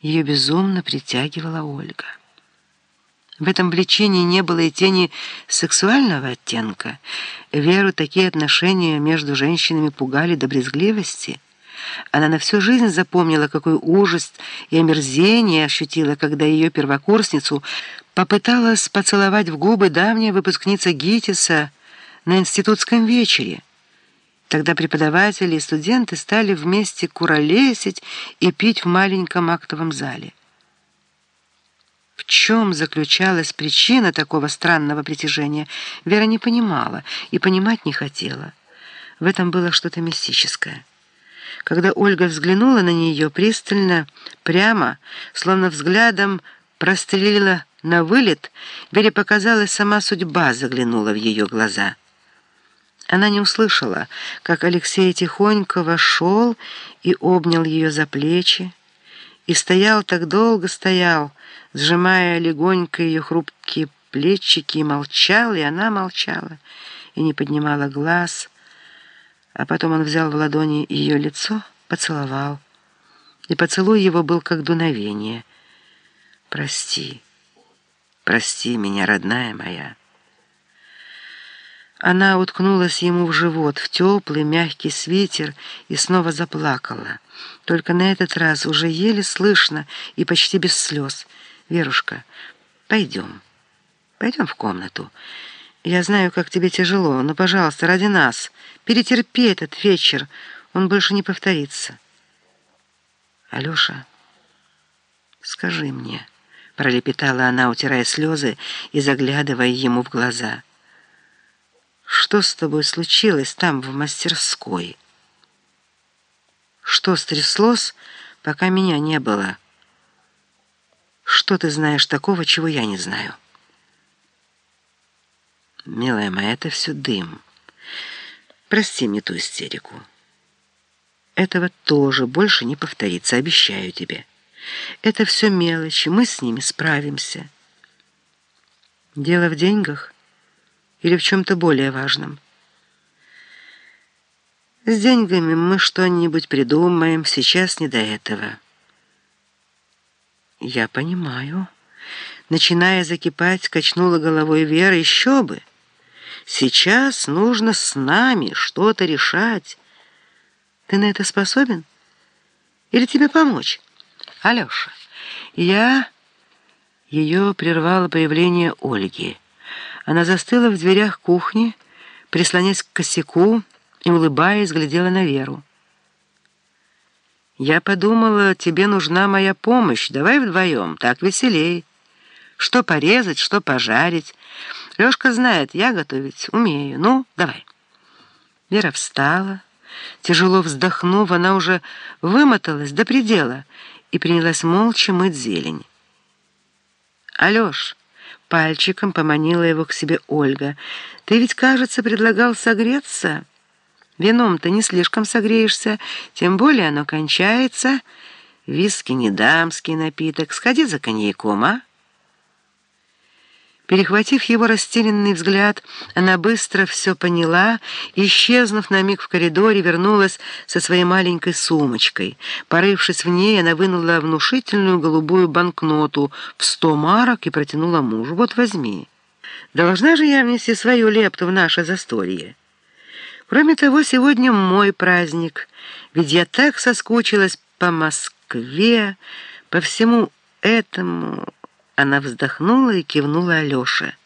Ее безумно притягивала Ольга. В этом влечении не было и тени сексуального оттенка. Веру такие отношения между женщинами пугали до брезгливости. Она на всю жизнь запомнила, какой ужас и омерзение ощутила, когда ее первокурсницу попыталась поцеловать в губы давняя выпускница ГИТИСа на институтском вечере. Тогда преподаватели и студенты стали вместе куролесить и пить в маленьком актовом зале. В чем заключалась причина такого странного притяжения, Вера не понимала и понимать не хотела. В этом было что-то мистическое. Когда Ольга взглянула на нее пристально, прямо, словно взглядом прострелила на вылет, Вере показалось, сама судьба заглянула в ее глаза — она не услышала, как Алексей тихонько вошел и обнял ее за плечи, и стоял так долго стоял, сжимая легонько ее хрупкие плечики, и молчал, и она молчала, и не поднимала глаз, а потом он взял в ладони ее лицо, поцеловал, и поцелуй его был как дуновение. «Прости, прости меня, родная моя». Она уткнулась ему в живот, в теплый, мягкий свитер и снова заплакала. Только на этот раз уже еле слышно и почти без слез. «Верушка, пойдем, пойдем в комнату. Я знаю, как тебе тяжело, но, пожалуйста, ради нас, перетерпи этот вечер, он больше не повторится». «Алеша, скажи мне», — пролепетала она, утирая слезы и заглядывая ему в глаза — что с тобой случилось там, в мастерской? Что стряслось, пока меня не было? Что ты знаешь такого, чего я не знаю? Милая моя, это все дым. Прости мне ту истерику. Этого тоже больше не повторится, обещаю тебе. Это все мелочи, мы с ними справимся. Дело в деньгах — или в чем-то более важном. С деньгами мы что-нибудь придумаем, сейчас не до этого. Я понимаю. Начиная закипать, качнула головой Вера, еще бы. Сейчас нужно с нами что-то решать. Ты на это способен? Или тебе помочь? Алеша, я... Ее прервало появление Ольги. Она застыла в дверях кухни, прислонясь к косяку и, улыбаясь, глядела на Веру. «Я подумала, тебе нужна моя помощь. Давай вдвоем, так веселей. Что порезать, что пожарить. Лёшка знает, я готовить умею. Ну, давай». Вера встала. Тяжело вздохнув, она уже вымоталась до предела и принялась молча мыть зелень. «Алёш!» Пальчиком поманила его к себе Ольга. «Ты ведь, кажется, предлагал согреться. Вином-то не слишком согреешься, тем более оно кончается. Виски не дамский напиток. Сходи за коньяком, а?» Перехватив его растерянный взгляд, она быстро все поняла, исчезнув на миг в коридоре, вернулась со своей маленькой сумочкой. Порывшись в ней, она вынула внушительную голубую банкноту в сто марок и протянула мужу. «Вот возьми. Должна же я внести свою лепту в наше застолье. Кроме того, сегодня мой праздник, ведь я так соскучилась по Москве, по всему этому...» Она вздохнула и кивнула Алёше.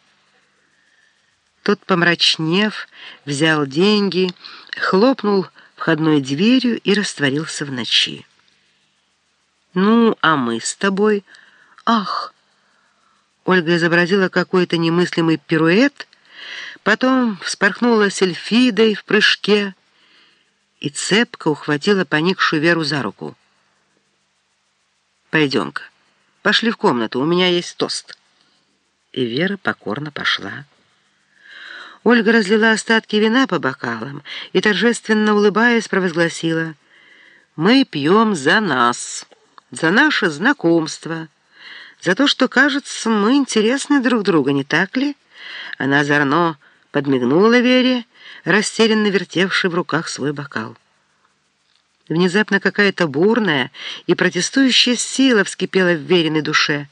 Тот, помрачнев, взял деньги, хлопнул входной дверью и растворился в ночи. «Ну, а мы с тобой...» «Ах!» Ольга изобразила какой-то немыслимый пируэт, потом вспорхнула сельфидой в прыжке и цепко ухватила поникшую Веру за руку. «Пойдем-ка». Пошли в комнату, у меня есть тост». И Вера покорно пошла. Ольга разлила остатки вина по бокалам и, торжественно улыбаясь, провозгласила «Мы пьем за нас, за наше знакомство, за то, что, кажется, мы интересны друг другу, не так ли?» Она озорно подмигнула Вере, растерянно вертевшей в руках свой бокал. Внезапно какая-то бурная и протестующая сила вскипела в веренной душе.